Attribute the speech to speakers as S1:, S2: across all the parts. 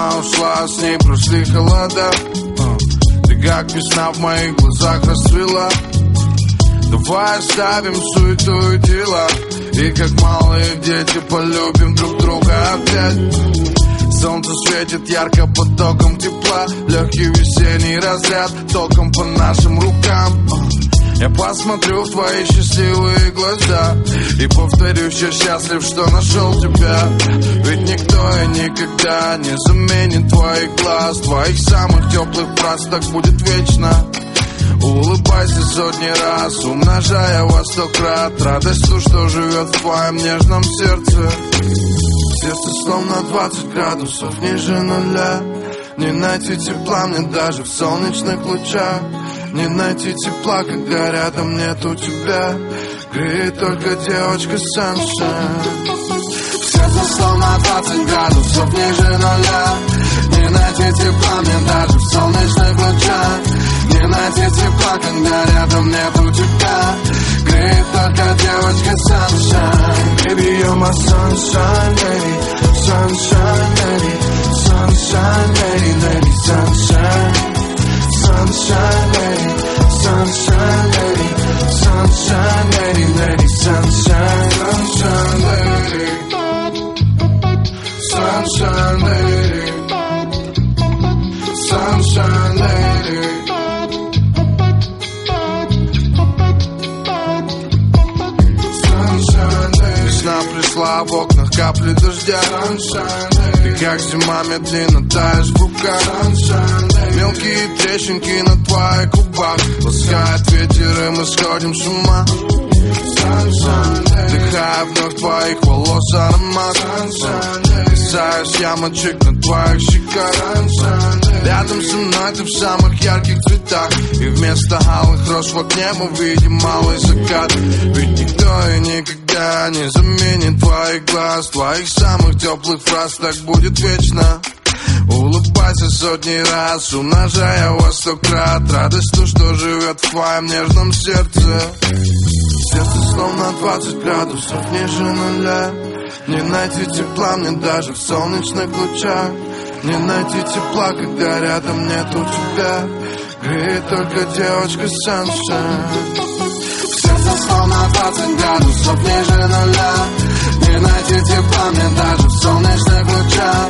S1: а с ней прошли холода. Ты как весна в моих глазах расцвела. Давай оставим суету и дела. И как малые дети полюбим друг друга опять. Солнце светит ярко потоком тепла. Легкий весенний разряд током по нашим рукам я посмотрю в твои счастливые глаза И повторю, что счастлив, что нашел тебя. Ведь никто и никогда не заменит твоих глаз. Твоих самых теплых фраз так будет вечно. Улыбайся сотни раз, умножая во сто крат. Радость ту, что живет в твоем нежном сердце. Сердце словно 20 градусов ниже нуля. Не найти тепла мне даже в солнечных лучах не найти тепла, когда рядом нету тебя. Греет только девочка В сердце словно 20 градусов ниже нуля. Не найти тепла мне даже в солнечных лучах Не найти тепла, когда рядом нету тебя. Греет только девочка Sunshine Baby, you're my sunshine lady sunshine lady, sunshine lady. Весна пришла в окнах капли дождя Ты как зима медленно таешь в руках Мелкие трещинки на твоих губах Ласкает ветер и мы сходим с ума Вдыхая вновь твоих волос аромат Касаюсь ямочек на твоих щеках Рядом со мной ты в самых ярких цветах И вместо алых роз в окне мы видим малый закат никогда не заменит твоих глаз Твоих самых теплых фраз. Так будет вечно. Улыбайся сотни раз, умножая во сто крат. Радость то, что живет в твоем нежном сердце. Сердце словно 20 градусов ниже нуля. Не найти тепла мне даже в солнечных лучах. Не найти тепла, когда рядом нету тебя. Греет только девочка Sunshine Сердце словно 20 градусов мне даже в солнечных лучах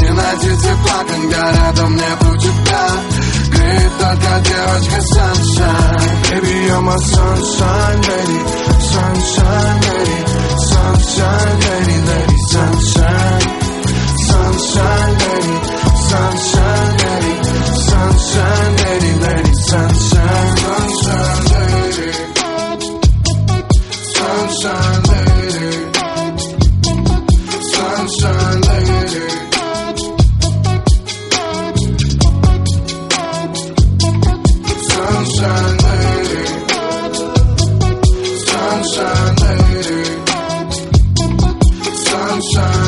S1: Не найти тепла, когда рядом нету тебя Греет только девочка Sunshine. Baby, you're my sunshine lady Sunshine lady sunshine.